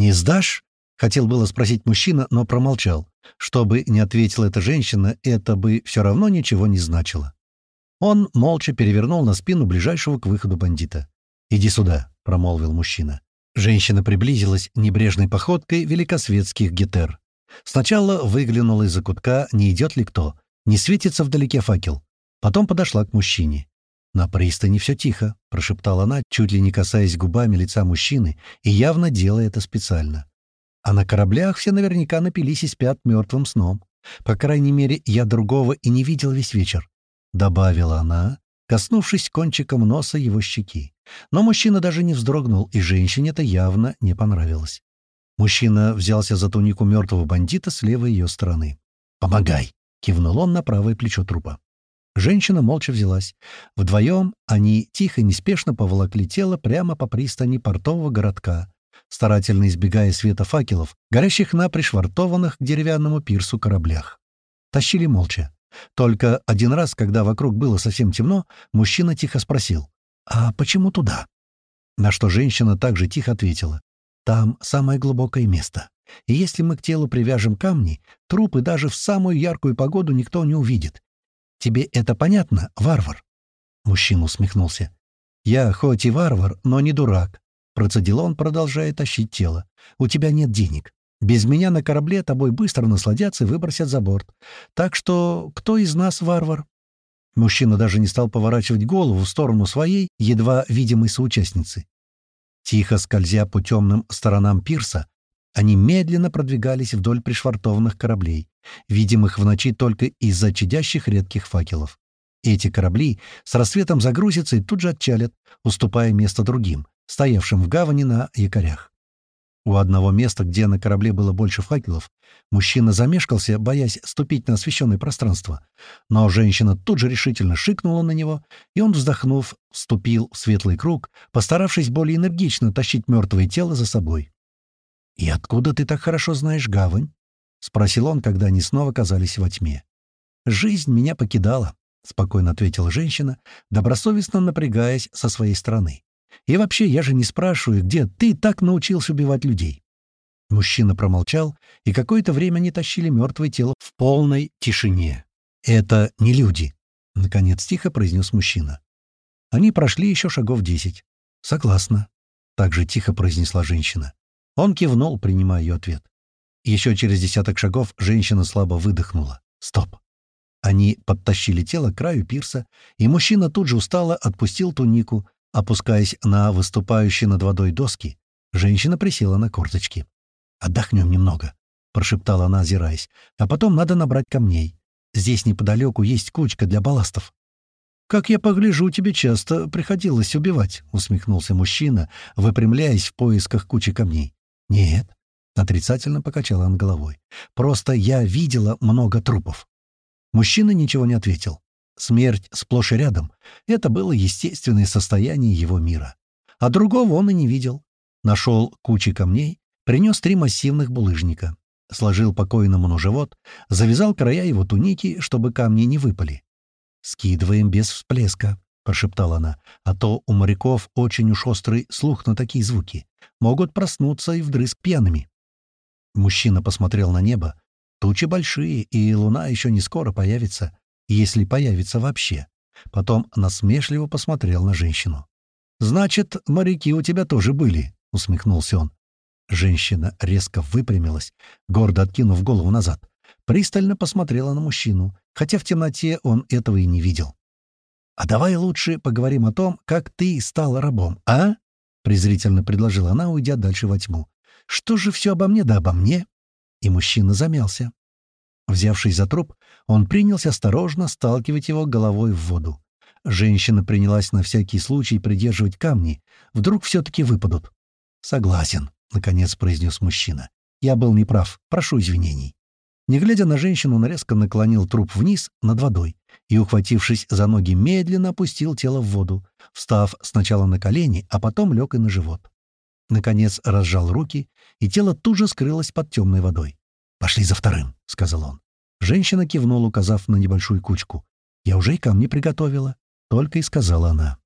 «Не сдашь?» — хотел было спросить мужчина, но промолчал. Чтобы не ответила эта женщина, это бы все равно ничего не значило. Он молча перевернул на спину ближайшего к выходу бандита. «Иди сюда», — промолвил мужчина. Женщина приблизилась небрежной походкой великосветских гетер. Сначала выглянула из-за кутка, не идет ли кто, не светится вдалеке факел. Потом подошла к мужчине. «На пристани все тихо», — прошептала она, чуть ли не касаясь губами лица мужчины, и явно делая это специально. «А на кораблях все наверняка напились и спят мертвым сном. По крайней мере, я другого и не видел весь вечер», — добавила она, коснувшись кончиком носа его щеки. Но мужчина даже не вздрогнул, и женщине это явно не понравилось. Мужчина взялся за тунику мертвого бандита с левой ее стороны. «Помогай!» — кивнул он на правое плечо трупа. Женщина молча взялась. Вдвоем они тихо и неспешно поволокли тело прямо по пристани портового городка, старательно избегая света факелов, горящих на пришвартованных к деревянному пирсу кораблях. Тащили молча. Только один раз, когда вокруг было совсем темно, мужчина тихо спросил, «А почему туда?» На что женщина также тихо ответила, «Там самое глубокое место. И если мы к телу привяжем камни, трупы даже в самую яркую погоду никто не увидит. Тебе это понятно, варвар?» Мужчина усмехнулся. «Я хоть и варвар, но не дурак», — процедил он, продолжая тащить тело. «У тебя нет денег. Без меня на корабле тобой быстро насладятся и выбросят за борт. Так что кто из нас варвар?» Мужчина даже не стал поворачивать голову в сторону своей, едва видимой соучастницы. Тихо скользя по темным сторонам пирса, они медленно продвигались вдоль пришвартованных кораблей, видимых в ночи только из-за чадящих редких факелов. Эти корабли с рассветом загрузятся и тут же отчалят, уступая место другим, стоявшим в гавани на якорях. У одного места, где на корабле было больше факелов, мужчина замешкался, боясь ступить на освещенное пространство. Но женщина тут же решительно шикнула на него, и он, вздохнув, вступил в светлый круг, постаравшись более энергично тащить мертвое тело за собой. «И откуда ты так хорошо знаешь гавань?» — спросил он, когда они снова оказались во тьме. «Жизнь меня покидала», — спокойно ответила женщина, добросовестно напрягаясь со своей стороны. И вообще, я же не спрашиваю, где ты так научился убивать людей?» Мужчина промолчал, и какое-то время они тащили мертвое тело в полной тишине. «Это не люди», — наконец тихо произнес мужчина. Они прошли еще шагов десять. «Согласна», — также тихо произнесла женщина. Он кивнул, принимая ее ответ. Еще через десяток шагов женщина слабо выдохнула. «Стоп!» Они подтащили тело к краю пирса, и мужчина тут же устало отпустил тунику, Опускаясь на выступающие над водой доски, женщина присела на корточки. «Отдохнем немного», — прошептала она, озираясь. «А потом надо набрать камней. Здесь неподалеку есть кучка для балластов». «Как я погляжу, тебе часто приходилось убивать», — усмехнулся мужчина, выпрямляясь в поисках кучи камней. «Нет», — отрицательно покачала он головой. «Просто я видела много трупов». Мужчина ничего не ответил. Смерть сплошь и рядом — это было естественное состояние его мира. А другого он и не видел. Нашел кучи камней, принес три массивных булыжника, сложил покойному на живот, завязал края его туники, чтобы камни не выпали. «Скидываем без всплеска», — прошептала она, «а то у моряков очень уж острый слух на такие звуки. Могут проснуться и вдрызг пьяными». Мужчина посмотрел на небо. Тучи большие, и луна еще не скоро появится если появится вообще. Потом насмешливо посмотрел на женщину. «Значит, моряки у тебя тоже были», — усмехнулся он. Женщина резко выпрямилась, гордо откинув голову назад. Пристально посмотрела на мужчину, хотя в темноте он этого и не видел. «А давай лучше поговорим о том, как ты стал рабом, а?» — презрительно предложила она, уйдя дальше во тьму. «Что же все обо мне да обо мне?» И мужчина замялся. Взявшись за труп, он принялся осторожно сталкивать его головой в воду. Женщина принялась на всякий случай придерживать камни. Вдруг все-таки выпадут. «Согласен», — наконец произнес мужчина. «Я был неправ. Прошу извинений». Не глядя на женщину, он резко наклонил труп вниз, над водой, и, ухватившись за ноги, медленно опустил тело в воду, встав сначала на колени, а потом лег и на живот. Наконец разжал руки, и тело тут же скрылось под темной водой. «Пошли за вторым», — сказал он. Женщина кивнула, указав на небольшую кучку. «Я уже и камни приготовила», — только и сказала она.